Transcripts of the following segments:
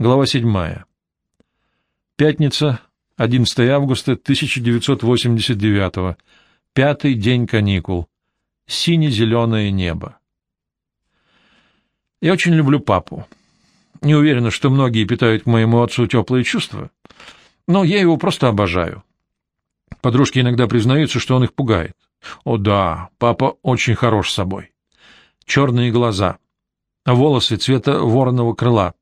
Глава 7. Пятница, 11 августа 1989. Пятый день каникул. Сине-зеленое небо. Я очень люблю папу. Не уверена, что многие питают к моему отцу теплые чувства, но я его просто обожаю. Подружки иногда признаются, что он их пугает. О да, папа очень хорош собой. Черные глаза, волосы цвета вороного крыла,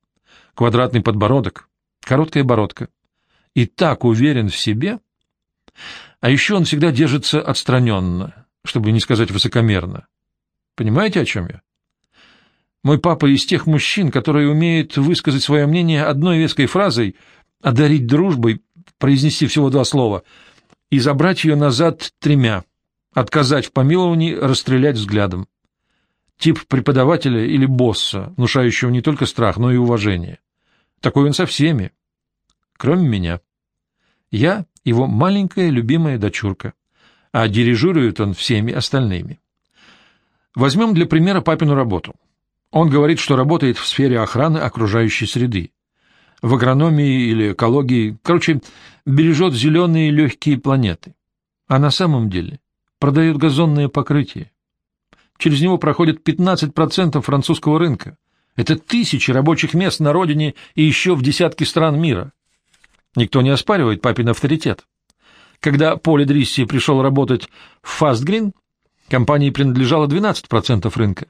квадратный подбородок, короткая бородка. И так уверен в себе. А еще он всегда держится отстраненно, чтобы не сказать высокомерно. Понимаете, о чем я? Мой папа из тех мужчин, которые умеют высказать свое мнение одной веской фразой, одарить дружбой, произнести всего два слова, и забрать ее назад тремя, отказать в помиловании, расстрелять взглядом. Тип преподавателя или босса, внушающего не только страх, но и уважение. Такой он со всеми, кроме меня. Я его маленькая любимая дочурка, а дирижирует он всеми остальными. Возьмем для примера папину работу. Он говорит, что работает в сфере охраны окружающей среды. В агрономии или экологии, короче, бережет зеленые легкие планеты. А на самом деле продает газонное покрытие. Через него проходит 15% французского рынка, это тысячи рабочих мест на родине и еще в десятки стран мира. Никто не оспаривает папин авторитет. Когда Поли Дрисси пришел работать в Fast компании принадлежало 12% рынка,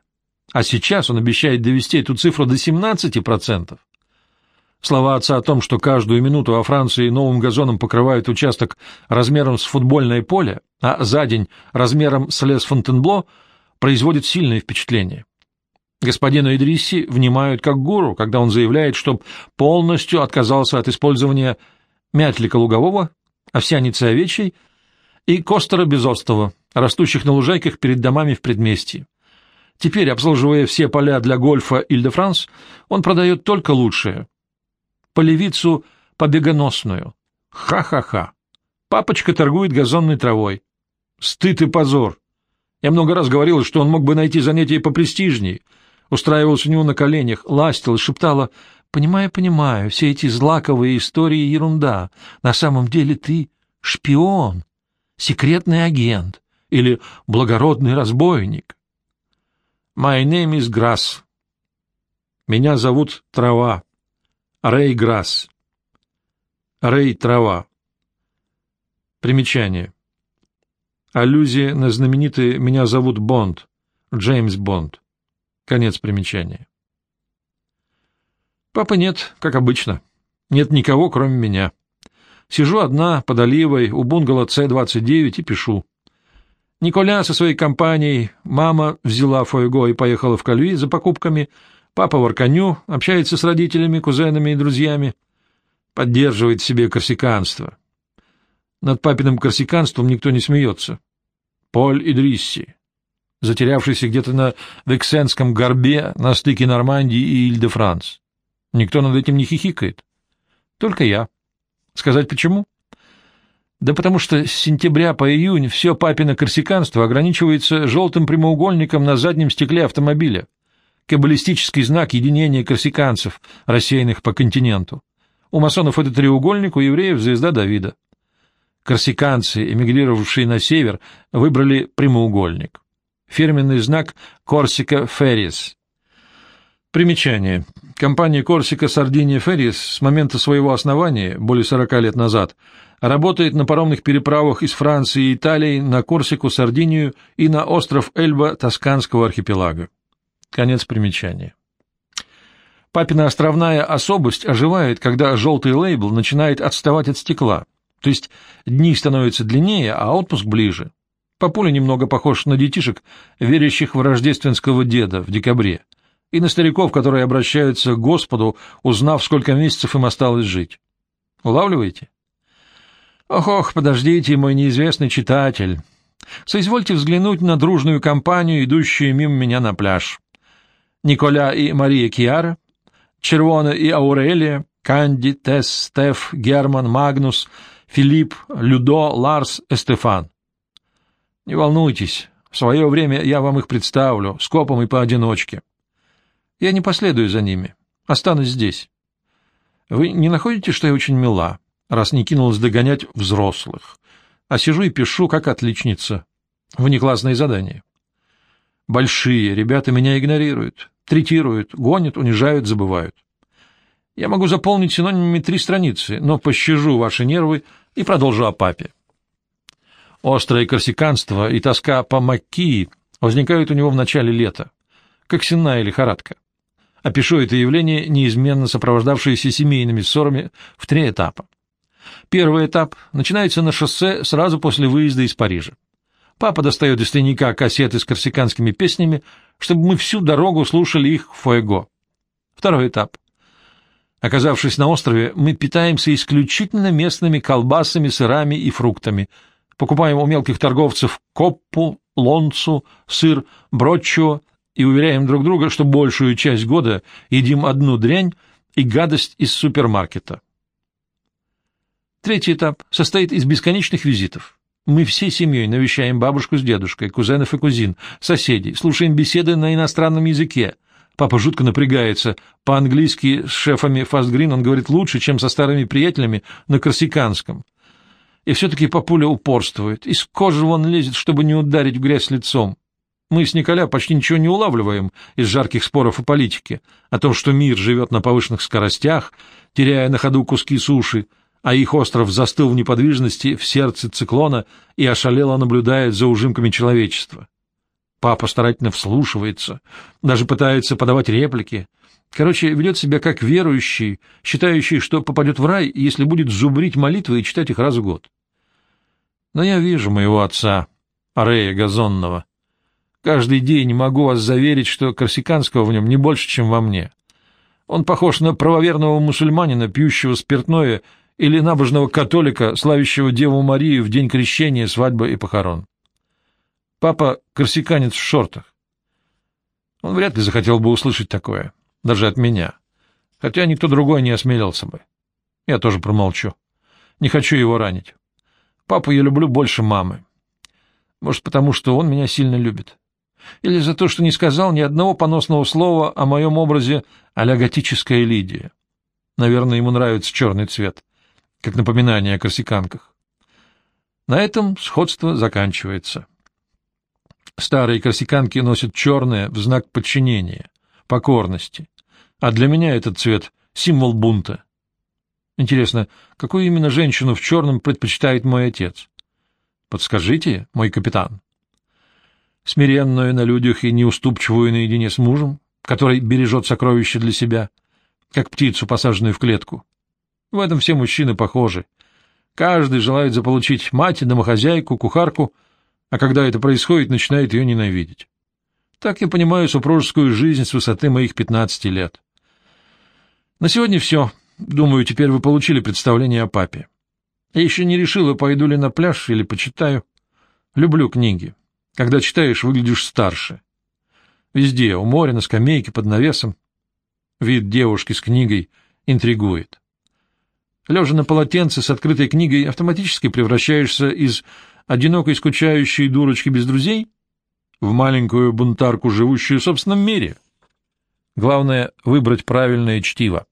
а сейчас он обещает довести эту цифру до 17%. Слова отца о том, что каждую минуту во Франции новым газоном покрывают участок размером с футбольное поле, а за день размером с лес Фонтенбло, производит сильное впечатление. Господину Идрисси внимают как гуру, когда он заявляет, что полностью отказался от использования мятлика лугового, овсяницы овечьей и костера безостова, растущих на лужайках перед домами в предместье. Теперь, обслуживая все поля для гольфа Иль-де-Франс, он продает только лучшее. Полевицу побегоносную. Ха-ха-ха. Папочка торгует газонной травой. Стыд и позор. Я много раз говорил, что он мог бы найти занятие попрестижней — устраивалась у него на коленях, ластила, шептала «Понимаю, понимаю, все эти злаковые истории — ерунда. На самом деле ты шпион, секретный агент или благородный разбойник». «My name is Grass». «Меня зовут Трава». Рэй Грасс. Рэй Трава. Примечание. Аллюзия на знаменитый «Меня зовут Бонд», Джеймс Бонд. Конец примечания. Папы нет, как обычно. Нет никого, кроме меня. Сижу одна под оливой у бунгало С-29 и пишу. Николя со своей компанией, мама взяла Фойго и поехала в Кальви за покупками, папа в Арканю, общается с родителями, кузенами и друзьями, поддерживает себе корсиканство. Над папиным корсиканством никто не смеется. Поль Идрисси затерявшийся где-то на Вексенском горбе на стыке Нормандии и Иль-де-Франс. Никто над этим не хихикает. Только я. Сказать почему? Да потому что с сентября по июнь все папино корсиканство ограничивается желтым прямоугольником на заднем стекле автомобиля. Каббалистический знак единения корсиканцев, рассеянных по континенту. У масонов это треугольник, у евреев — звезда Давида. Корсиканцы, эмигрировавшие на север, выбрали прямоугольник. Фирменный знак «Корсика Феррис». Примечание. Компания «Корсика Сардиния Феррис» с момента своего основания, более 40 лет назад, работает на паромных переправах из Франции и Италии на Корсику, Сардинию и на остров Эльба Тосканского архипелага. Конец примечания. Папина островная особость оживает, когда желтый лейбл начинает отставать от стекла, то есть дни становятся длиннее, а отпуск ближе. Папуля немного похож на детишек, верящих в рождественского деда в декабре, и на стариков, которые обращаются к Господу, узнав, сколько месяцев им осталось жить. Улавливаете? Ох-ох, подождите, мой неизвестный читатель. Соизвольте взглянуть на дружную компанию, идущую мимо меня на пляж. Николя и Мария Киара, Червона и Аурелия, Канди, Тесс, Стеф, Герман, Магнус, Филипп, Людо, Ларс, Эстефан. Не волнуйтесь, в свое время я вам их представлю, скопом и поодиночке. Я не последую за ними, останусь здесь. Вы не находите, что я очень мила, раз не кинулась догонять взрослых, а сижу и пишу, как отличница. Внеклассные задания. Большие ребята меня игнорируют, третируют, гонят, унижают, забывают. Я могу заполнить синонимами три страницы, но пощажу ваши нервы и продолжу о папе. Острое корсиканство и тоска по Маккии возникают у него в начале лета, как сенная лихорадка. Опишу это явление, неизменно сопровождавшееся семейными ссорами, в три этапа. Первый этап начинается на шоссе сразу после выезда из Парижа. Папа достает из тайника кассеты с корсиканскими песнями, чтобы мы всю дорогу слушали их в Фуэго. Второй этап. Оказавшись на острове, мы питаемся исключительно местными колбасами, сырами и фруктами. Покупаем у мелких торговцев коппу, лонцу, сыр, броччо и уверяем друг друга, что большую часть года едим одну дрянь и гадость из супермаркета. Третий этап состоит из бесконечных визитов. Мы всей семьей навещаем бабушку с дедушкой, кузенов и кузин, соседей, слушаем беседы на иностранном языке. Папа жутко напрягается. По-английски с шефами Фастгрин он говорит лучше, чем со старыми приятелями на корсиканском. И все-таки папуля упорствует. Из кожи вон лезет, чтобы не ударить в грязь лицом. Мы с Николя почти ничего не улавливаем из жарких споров о политике, о том, что мир живет на повышенных скоростях, теряя на ходу куски суши, а их остров застыл в неподвижности в сердце циклона и ошалело наблюдает за ужимками человечества. Папа старательно вслушивается, даже пытается подавать реплики. Короче, ведет себя как верующий, считающий, что попадет в рай, если будет зубрить молитвы и читать их раз в год. Но я вижу моего отца, Арея Газонного. Каждый день могу вас заверить, что корсиканского в нем не больше, чем во мне. Он похож на правоверного мусульманина, пьющего спиртное или набожного католика, славящего Деву Марию в день крещения, свадьбы и похорон. Папа — корсиканец в шортах. Он вряд ли захотел бы услышать такое, даже от меня, хотя никто другой не осмелился бы. Я тоже промолчу. Не хочу его ранить. Папу я люблю больше мамы. Может, потому что он меня сильно любит. Или за то, что не сказал ни одного поносного слова о моем образе а-ля готическая Лидия. Наверное, ему нравится черный цвет как напоминание о корсиканках. На этом сходство заканчивается. Старые корсиканки носят черное в знак подчинения, покорности, а для меня этот цвет — символ бунта. Интересно, какую именно женщину в черном предпочитает мой отец? Подскажите, мой капитан. Смиренную на людях и неуступчивую наедине с мужем, который бережет сокровища для себя, как птицу, посаженную в клетку, в этом все мужчины похожи. Каждый желает заполучить мать, домохозяйку, кухарку, а когда это происходит, начинает ее ненавидеть. Так я понимаю супружескую жизнь с высоты моих пятнадцати лет. На сегодня все. Думаю, теперь вы получили представление о папе. Я еще не решила, пойду ли на пляж или почитаю. Люблю книги. Когда читаешь, выглядишь старше. Везде, у моря, на скамейке, под навесом. Вид девушки с книгой интригует. Лежа на полотенце с открытой книгой, автоматически превращаешься из одинокой скучающей дурочки без друзей в маленькую бунтарку, живущую в собственном мире. Главное — выбрать правильное чтиво.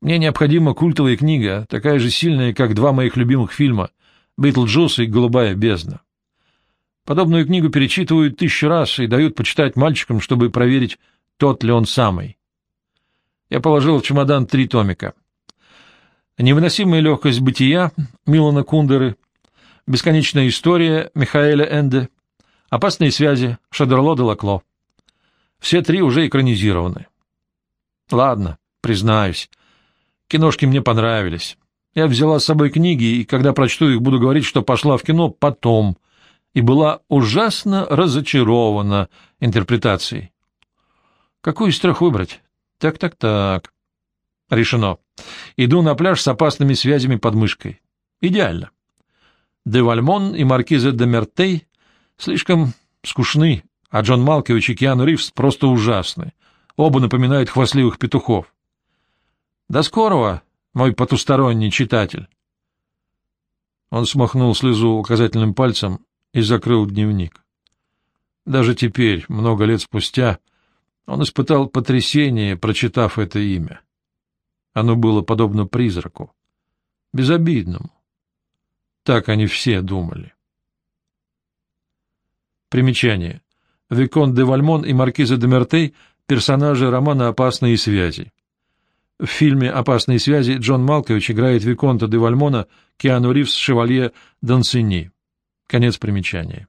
Мне необходима культовая книга, такая же сильная, как два моих любимых фильма «Битлджус» и «Голубая бездна». Подобную книгу перечитывают тысячу раз и дают почитать мальчикам, чтобы проверить, тот ли он самый. Я положил в чемодан три томика — Невыносимая легкость бытия Милана Кундеры, бесконечная история Михаэля Энде, опасные связи Шадерло де Лакло. Все три уже экранизированы. Ладно, признаюсь, киношки мне понравились. Я взяла с собой книги, и когда прочту их, буду говорить, что пошла в кино потом, и была ужасно разочарована интерпретацией. Какую из трех выбрать? Так-так-так. Решено. Иду на пляж с опасными связями под мышкой. Идеально. Де Вальмон и Маркиза де Мертей слишком скучны, а Джон Малкович и Киану Ривз просто ужасны. Оба напоминают хвастливых петухов. До скорого, мой потусторонний читатель. Он смахнул слезу указательным пальцем и закрыл дневник. Даже теперь, много лет спустя, он испытал потрясение, прочитав это имя. Оно было подобно призраку, безобидному. Так они все думали. Примечание. Викон де Вальмон и Маркиза де Мертей — персонажи романа «Опасные связи». В фильме «Опасные связи» Джон Малкович играет Виконта де Вальмона, Киану Ривз — шевалье Донсини. Конец примечания.